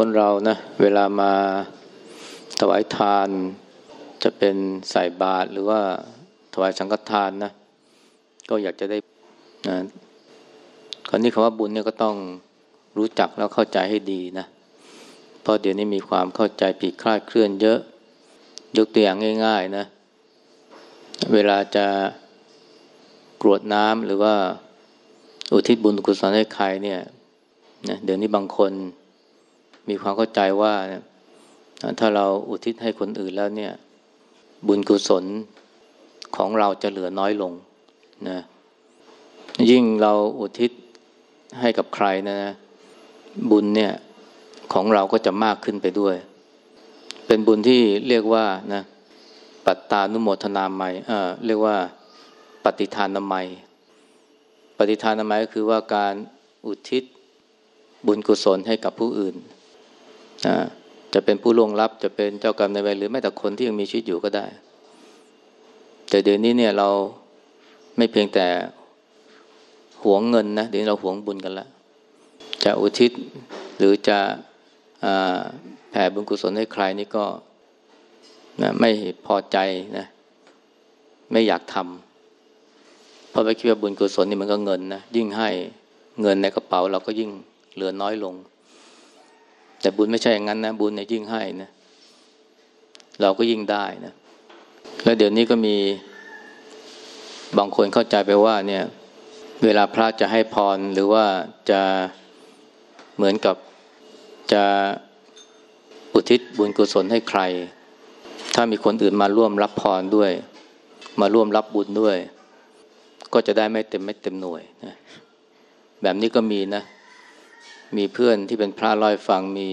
คนเรานะเวลามาถวายทาน จะเป็นใส่บาตรหรือว่าถวายสังฆทานนะ ก็อยากจะได้นะคราวนี้คำว่าบุญเนี่ยก็ต้องรู้จักแล้วเข้าใจให้ดีนะเพราะเดี๋ยวนี้มีความเข้าใจผิดคลาดเคลื่อนเยอะ ยกตัวอย่างง่าย ๆนะ เวลาจะกรวดน้ำหรือว่าอุทิศบุญกุศลให้ใครเนี่ยนะเดี๋ยวนี้บางคน มีความเข้าใจว่าถ้าเราอุทิศให้คนอื่นแล้วเนี่ย บุญกุศลของเราจะเหลือน้อยลงนะยิ่งเราอุทิศให้กับใครนะนะบุญเนี่ยของเราก็จะมากขึ้นไปด้วย เป็นบุญที่เรียกว่านะปัตตานุโมทนาไม่เอ่อเรียกว่าปฏิทานนามัยปฏิทานนามัยก็คือว่าการอุทิศบุญกุศลให้กับผู้อื่น จะเป็นผู้ล่วงลับ จะเป็นเจ้ากรรมในเวรหรือแม้แต่คนที่ยังมีชีวิตอยู่ก็ได้ แต่เดี๋ยวนี้เนี่ยเราไม่เพียงแต่หวงเงินนะเดี๋ยวเราหวงบุญกันแล้วจะอุทิศหรือจะแผ่บุญกุศลให้ใครนี่ก็นะไม่พอใจนะไม่อยากทำเพราะไปคิดว่าบุญกุศลนี่มันก็เงินนะยิ่งให้เงินในกระเป๋าเราก็ยิ่งเหลือน้อยลง แต่บุญไม่ใช่อย่างนั้นนะ บุญเนี่ยยิ่งให้นะ เราก็ยิ่งได้นะ แล้วเดี๋ยวนี้ก็มีบางคนเข้าใจไปว่าเนี่ย เวลาพระจะให้พรหรือว่าจะเหมือนกับจะอุทิศบุญกุศลให้ใคร ถ้ามีคนอื่นมาร่วมรับพรด้วย มาร่วมรับบุญด้วย ก็จะได้ไม่เต็มไม่เต็มหน่วยนะแบบนี้ก็มีนะ มีเพื่อนที่เป็นพระลอยฟังมี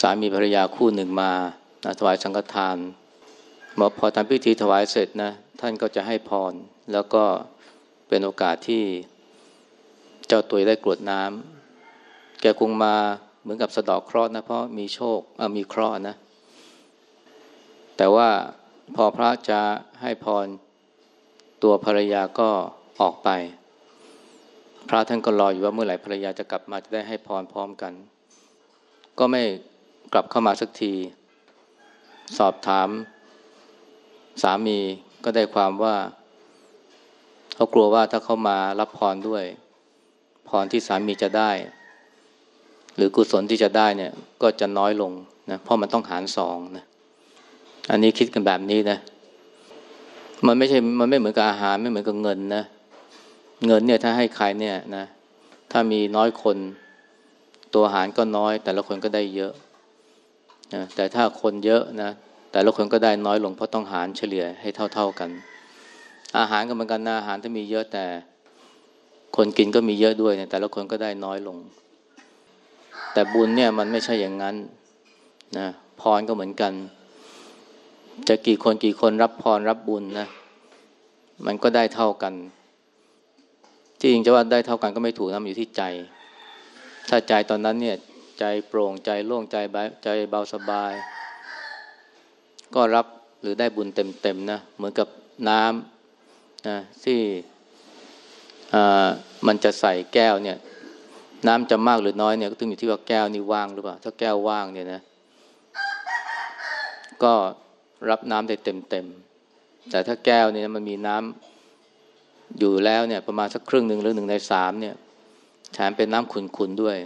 สามีภรรยาคู่หนึ่งมาถวายสังฆทานมอพอทำพิธีถวายเสร็จนะท่านก็จะให้พร แล้วก็เป็นโอกาสที่เจ้าตัวได้กรวดน้ำแกคงมาเหมือนกับสะดอกเคราะห์นะเพราะมีโชคมีเคราะห์นะ แต่ว่าพอพระจะให้พรตัวภรรยาก็ออกไป พระท่านก็รออยู่ว่าเมื่อไหร่ภรรยาจะกลับมาจะได้ให้พรพร้อมกัน ก็ไม่กลับเข้ามาสักที สอบถาม สามีก็ได้ความว่าเขากลัวว่าถ้าเขามารับพรด้วย พรที่สามีจะได้ หรือกุศลที่จะได้เนี่ย ก็จะน้อยลงนะเพราะมันต้องหารสองนะอันนี้คิดกันแบบนี้นะ มันไม่ใช่มันไม่เหมือนกับอาหารไม่เหมือนกับเงินนะเเงินเนี่ยถ้าให้ใครเนี่ยนะถ้ามีน้อยคนตัวอาหารก็น้อย แต่ละคนก็ได้เยอะนะแต่ถ้าคนเยอะนะแต่ละคนก็ได้น้อยลงเพราะต้องหารเฉลี่ยให้เท่า ๆกัน อาหารก็เหมือนกันนะอาหารถ้ามีเยอะแต่คนกินก็มีเยอะด้วยเนี่ยแต่ละคนก็ได้น้อยลง แต่บุญเนี่ยมันไม่ใช่อย่างนั้นนะพรก็เหมือนกัน จะกี่คนกี่คนรับพรรับบุญนะมันก็ได้เท่ากัน จริงจะว่าได้เท่ากันก็ไม่ถูกนะมันอยู่ที่ใจ ถ้าใจตอนนั้นเนี่ยใจโปร่งใจโล่งใจใจเบาสบาย ก็รับหรือได้บุญเต็มๆนะเหมือนกับน้ำนะที่มันจะใส่แก้วเนี่ย น้ำจะมากหรือน้อยเนี่ยก็ต้องอยู่ที่ว่าแก้วนี่ว่างหรือเปล่าถ้าแก้วว่างเนี่ยนะก็รับน้ำได้เต็มๆแต่ถ้าแก้วเนี่ยมันมีน้ำ อยู่แล้วเนี่ยประมาณสักครึ่งหนึ่งหรือหนึ่งในสามเนี่ยแถมเป็นน้ำขุ่นๆด้วย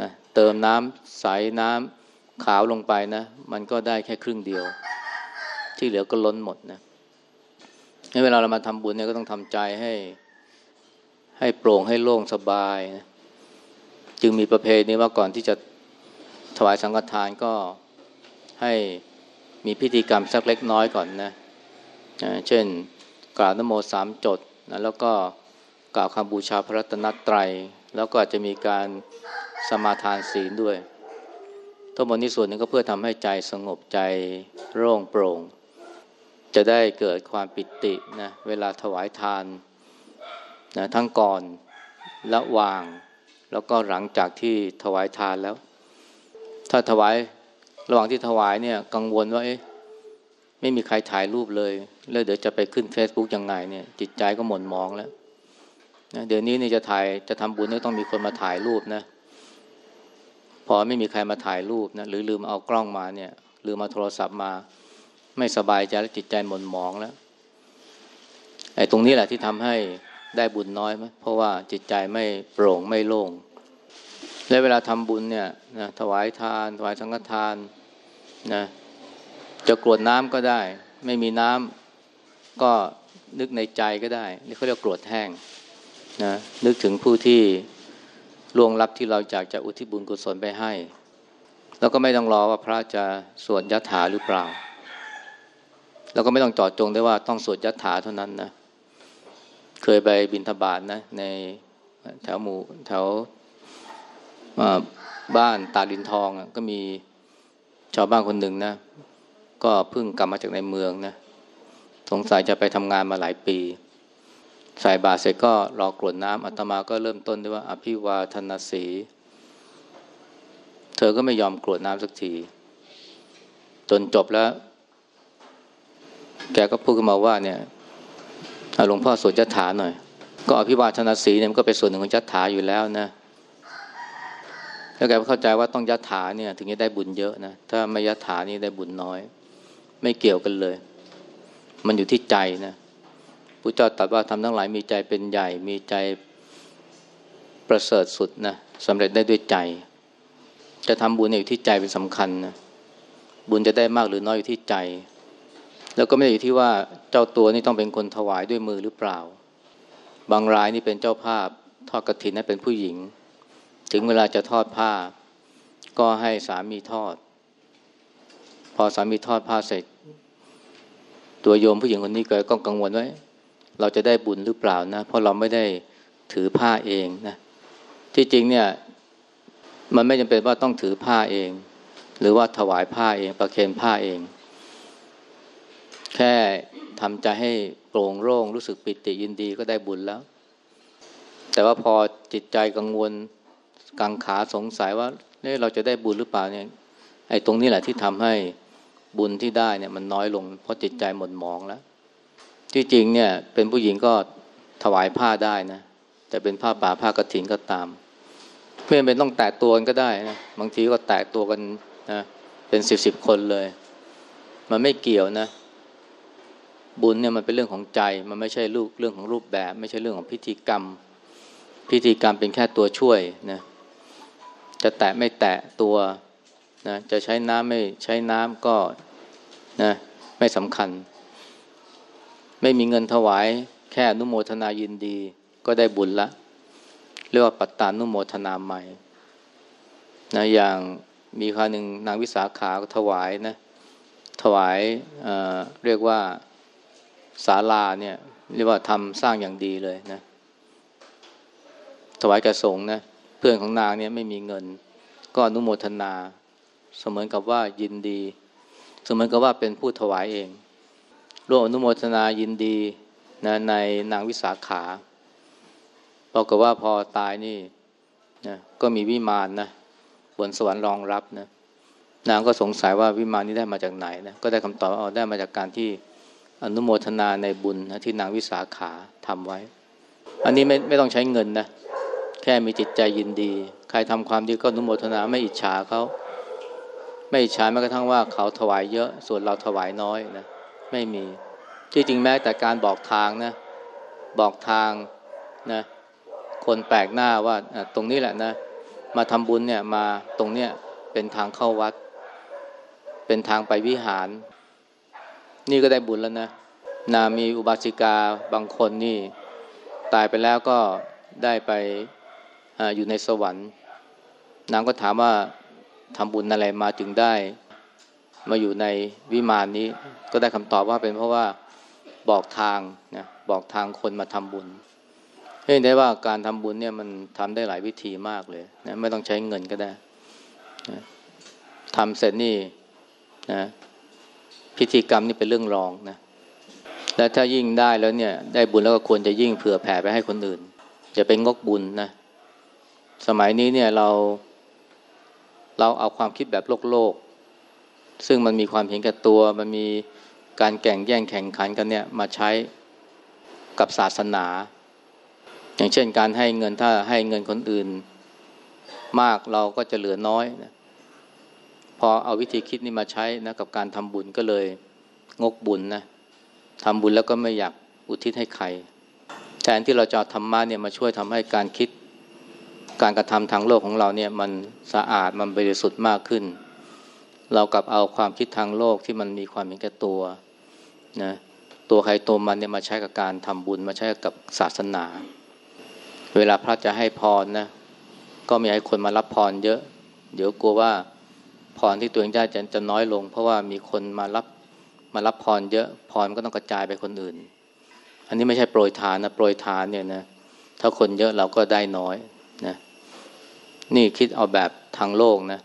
นะเติมน้ำใสน้ำขาวลงไปนะ มันก็ได้แค่ครึ่งเดียว ที่เหลือก็ล้นหมดนะในเวลาเรามาทำบุญเนี่ยก็ต้องทำใจให้ ให้โปร่งให้โล่งสบายนะจึงมีประเพณีว่าก่อนที่จะถวายสังฆทานก็ให้มีพิธีกรรมสักเล็กน้อยก่อนนะ เช่น กล่าวนโมสามจดนะแล้วก็กล่าวคำบูชาพระรัตนตรัย แล้วก็อาจจะมีการสมาทานศีลด้วย ทั้งหมดนี้ส่วนนึงก็เพื่อทำให้ใจสงบใจโล่งโปร่ง จะได้เกิดความปิตินะเวลาถวายทานนะทั้งก่อนและวาง แล้วก็หลังจากที่ถวายทานแล้ว ถ้าถวายระหว่างที่ถวายเนี่ยกังวลว่าเอ๊ะ ไม่มีใครถ่ายรูปเลย แล้วเดี๋ยวจะไปขึ้น Facebook ยังไงเนี่ย จิตใจก็หม่นมองแล้วนะเดี๋ยวนี้นี่จะถ่ายจะทำบุญนี่ต้องมีคนมาถ่ายรูปนะ พอไม่มีใครมาถ่ายรูปนะหรือลืมเอากล้องมาเนี่ยลืมเอาโทรศัพท์มา ไม่สบายใจและจิตใจหม่นมองแล้วไอ้ตรงนี้แหละที่ทำให้ได้บุญน้อยไหมเพราะว่าจิตใจไม่โปร่งไม่โล่งและเวลาทำบุญเนี่ยนะถวายทาน ถวายสังฆทานนะ จะกรวดน้ำก็ได้ ไม่มีน้ำก็นึกในใจก็ได้ นี่เขาเรียกกรวดแห้งนะนึกถึงผู้ที่ล่วงลับที่เราอยากจะอุทิศบุญกุศลไปให้ แล้วก็ไม่ต้องรอว่าพระจะสวดยถาหรือเปล่า แล้วก็ไม่ต้องจอดจงได้ว่าต้องสวดยถาเท่านั้นนะเคยไปบินทบาทนะ ในแถวหมู่แถวบ้านตาลินทองก็มีชาวบ้านคนหนึ่งนะ ก็เพิ่งกลับมาจากในเมืองนะสงสัยจะไปทำงานมาหลายปี ใส่บาตรเสร็จก็รอกรวดน้ำอาตมาก็เริ่มต้นด้วยว่า อภิวาทนาสี เธอก็ไม่ยอมกรวดน้ำสักที จนจบแล้ว แกก็พูดขึ้นมาว่าเนี่ยหลวงพ่อสวดจัตถาหน่อย ก็อภิวาทนาสีเนี่ยมันก็เป็นส่วนหนึ่งของจัตถาอยู่แล้วนะแล้วแกเข้าใจว่าต้องยัตถาเนี่ย ถึงจะได้บุญเยอะนะ ถ้าไม่ยัตถานี่ได้บุญน้อย ไม่เกี่ยวกันเลย มันอยู่ที่ใจนะพระเจ้าตรัสว่าทำทั้งหลายมีใจเป็นใหญ่ มีใจประเสริฐสุดนะสำเร็จได้ด้วยใจ จะทำบุญอยู่ที่ใจเป็นสำคัญนะบุญจะได้มากหรือน้อยอยู่ที่ใจ แล้วก็ไม่ได้อยู่ที่ว่าเจ้าตัวนี่ต้องเป็นคนถวายด้วยมือหรือเปล่า บางรายนี่เป็นเจ้าภาพทอดกระถินนั้นเป็นผู้หญิง ถึงเวลาจะทอดผ้า ก็ให้สามีทอด พอสามีทอดผ้าเสร็จ ตัวโยมผู้หญิงคนนี้ก็ก็กังวลไว้เราจะได้บุญหรือเปล่านะ เพราะเราไม่ได้ถือผ้าเองนะที่จริงเนี่ย มันไม่จำเป็นว่าต้องถือผ้าเอง หรือว่าถวายผ้าเอง ประเคนผ้าเอง แค่ทำใจให้โปร่งโล่งรู้สึกปิติยินดีก็ได้บุญแล้ว แต่ว่าพอจิตใจกังวลกังขาสงสัยว่าเนี่ยเราจะได้บุญหรือเปล่าเนี่ยไอ้ตรงนี้แหละที่ทำให้ บุญที่ได้เนี่ยมันน้อยลง เพราะจิตใจหม่นหมองแล้วที่จริงเนี่ยเป็นผู้หญิงก็ถวายผ้าได้นะแต่เป็นผ้าป่าผ้ากระถินก็ตามไม่เป็นต้องแตะตัวกันก็ได้นะบางทีก็แตะตัวกันนะเป็นสิบสิบคนเลย มันไม่เกี่ยวนะ บุญเนี่ยมันเป็นเรื่องของใจ มันไม่ใช่รูปเรื่องของรูปแบบ ไม่ใช่เรื่องของพิธีกรรม พิธีกรรมเป็นแค่ตัวช่วยนะจะแตะไม่แตะตัว นะจะใช้น้ำไม่ใช้น้ำก็นะไม่สำคัญ ไม่มีเงินถวาย แค่นุโมทนายินดี ก็ได้บุญละ เรียกว่าปัตตานุโมทนาใหม่นะอย่างมีคราหนึ่งนางวิสาขาก็ถวายนะถวายเเรียกว่าศาลาเนี่ยเรียกว่าทำสร้างอย่างดีเลยนะ ถวายแก่สงนะเพื่อนของนางเนี่ยไม่มีเงิน ก็อนุโมทนา เสมือนกับว่ายินดี เสมือนกับว่าเป็นผู้ถวายเองร่วมอนุโมทนายินดีนะในนางวิสาขาบอกกับว่าพอตายนี่นะก็มีวิมานนะบนสวรรค์รองรับนะนางก็สงสัยว่าวิมานนี้ได้มาจากไหนนะก็ได้คำตอบว่าอ๋อได้มาจากการที่อนุโมทนาในบุญนะที่นางวิสาขาทำไว้ อันนี้ไม่ไม่ต้องใช้เงินนะแค่มีจิตใจยินดี ใครทำความดีก็อนุโมทนาไม่อิจฉาเขา ไม่อิจฉาแม้กระทั่งว่าเขาถวายเยอะส่วนเราถวายน้อยนะไม่มีที่จริงแม้แต่การบอกทางนะบอกทางนะคนแปลกหน้าว่าตรงนี้แหละนะ มาทำบุญเนี่ยมาตรงเนี้ยเป็นทางเข้าวัด เป็นทางไปวิหาร นี่ก็ได้บุญแล้วนะนามีอุบาสิกาบางคนนี่ ตายไปแล้วก็ได้ไปออยู่ในสวรรค์นางก็ถามว่า ทำบุญอะไรมาจึงได้ มาอยู่ในวิมานนี้ ก็ได้คำตอบว่าเป็นเพราะว่าบอกทางนะบอกทางคนมาทำบุญเห็นได้ว่าการทำบุญเนี่ยมันทำได้หลายวิธีมากเลยนะไม่ต้องใช้เงินก็ได้นะทำเสร็จนี่นะพิธีกรรมนี่เป็นเรื่องรองนะและถ้ายิ่งได้แล้วเนี่ย ได้บุญแล้วก็ควรจะยิ่งเผื่อแผ่ไปให้คนอื่น จะเป็นงกบุญนะ สมัยนี้เนี่ยเรา เราเอาความคิดแบบโลกโลก ซึ่งมันมีความเห็นแก่ตัว มันมีการแข่งแย่งแข่งขันกันเนี่ยมาใช้กับศาสนา อย่างเช่นการให้เงินถ้าให้เงินคนอื่น มากเราก็จะเหลือน้อยนะพอเอาวิธีคิดนี้มาใช้นะกับการทำบุญก็เลยงกบุญนะทำบุญแล้วก็ไม่อยากอุทิศให้ใครแทนที่เราจะธรรมะเนี่ยมาช่วยทำให้การคิด การกระทำทางโลกของเราเนี่ยมันสะอาดมันบริสุทธิ์มากขึ้น เรากับเอาความคิดทางโลกที่มันมีความเห็นแก่ตัวนะตัวใครตัวมันเนี่ยมาใช้กับการทำบุญมาใช้กับศาสนา เวลาพระจะให้พรนะก็มีให้คนมารับพรเยอะ เดี๋ยวกลัวว่าพรที่ตัวเองได้จะจะน้อยลง เพราะว่ามีคนมารับมารับพรเยอะพรก็ต้องกระจายไปคนอื่น อันนี้ไม่ใช่โปรยทานนะโปรยทานเนี่ยนะถ้าคนเยอะเราก็ได้น้อยนะ นี่คิดเอาแบบทางโลกนะ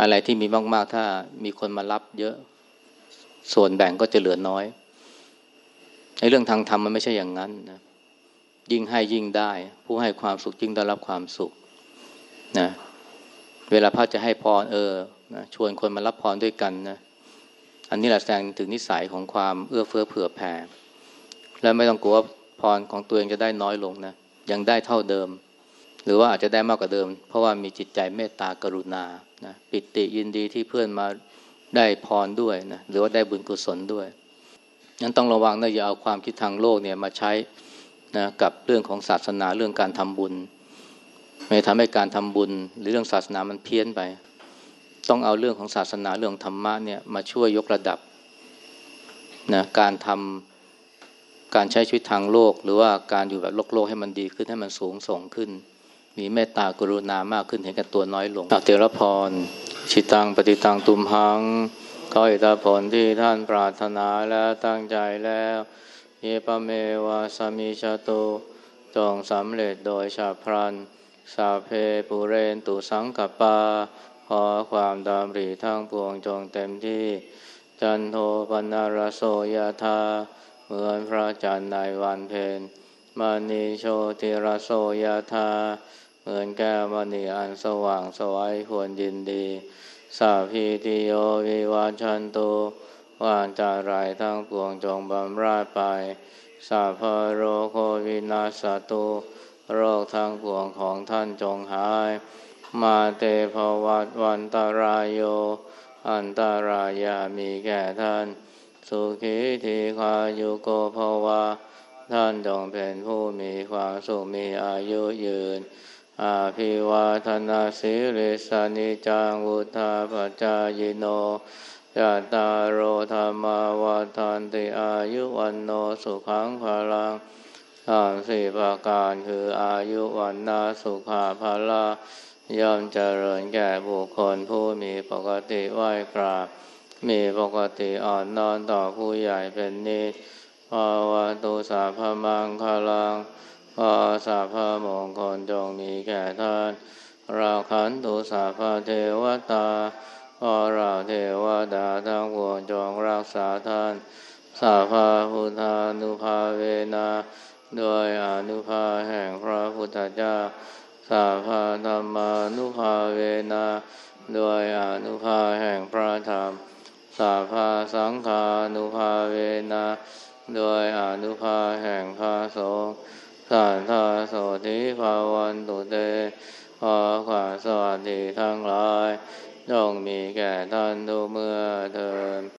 อะไรที่มีมาก ๆ ถ้ามีคนมารับเยอะ ส่วนแบ่งก็จะเหลือน้อย ในเรื่องทางธรรมมันไม่ใช่อย่างนั้นนะ ยิ่งให้ยิ่งได้ ผู้ให้ความสุขยิ่งได้รับความสุขนะ เวลาพระจะให้พรเออนะชวนคนมารับพรด้วยกันนะ อันนี้แหละแสดงถึงนิสัยของความเอื้อเฟื้อเผื่อแผ่ และไม่ต้องกลัวพรของตัวเองจะได้น้อยลงนะ ยังได้เท่าเดิม หรือว่าอาจจะได้มากกว่าเดิม เพราะว่ามีจิตใจเมตตากรุณานะปิติยินดีที่เพื่อนมาได้พรด้วยนะหรือว่าได้บุญกุศลด้วยนั้นต้องระวังนะอย่าเอาความคิดทางโลกเนี่ยมาใช้นะกับเรื่องของศาสนาเรื่องการทำบุญไม่ทำให้การทำบุญ หรือเรื่องศาสนามันเพี้ยนไป ต้องเอาเรื่องของศาสนาเรื่องธรรมะเนี่ยมาช่วยยกระดับนะการทำการใช้ชีวิตทางโลก หรือว่าการอยู่แบบโลกโลกให้มันดีขึ้นให้มันสูงส่งขึ้น มีเมตตากรุณามากขึ้นเห็นกับตัวน้อยลงเตระพร ชิตังปฏิตังตุมหังขออิทธผลที่ท่านปรารถนาแล้วตั้งใจแล้วเยปเมวาสมิชาตุจงสำเร็จโดยชาพรันสาเพปุเรนตุสังกปาขอความดำริทั้งปวงจงเต็มที่ จันโทปนารโสยธาเหมือนพระจันทร์ในวันเพ็ญมณีโชติรโสยธา เหมือนแก้วมณีอันสว่างสวัยควรยินดี สาพีติโยวิวาชันตุวานจารายทั้งปวงจงบำราดไป สาพโรโควินาสตุโรคทั้งปวงของท่านจงหาย มาเตภวัตวันตารายโย อันตารายามีแก่ท่าน สุขีทีคายุโกภวะท่านจงเป็นผู้มีความสุขมีอายุยืน อาภิวาทนาสิริสานิจังวุธาปจายโนยัตตาโรธรรมาวาทานติอายุวันโนสุขังภาลังสามสี่ประการคืออายุวันนาสุขาภาลาย่อมเจริญแก่บุคคลผู้มีปกติไหวกราบ มีปกติอ่อนนอนต่อผู้ใหญ่เป็นนิสภาวะตุสาพมังคลัง ขอสาพมงคลจงมีแก่ท่าน ราขันตุสาพเทวตาขอราเทวดาทั้งปวงจงรักษาท่าน สาพาพุทธานุภาเวนาโดยอนุภาแห่งพระพุทธเจ้า สาพาธรรมานุภาเวนาโดยอนุภาแห่งพระธรรม สาพาสังฆานุภาเวนาโดยอนุภาแห่งพระสงฆ์ สัทธาโสธิภาวันตุเตขอขวาสวัสดีทั้งหลายจงมีแก่ท่านทุกเมื่อเทิน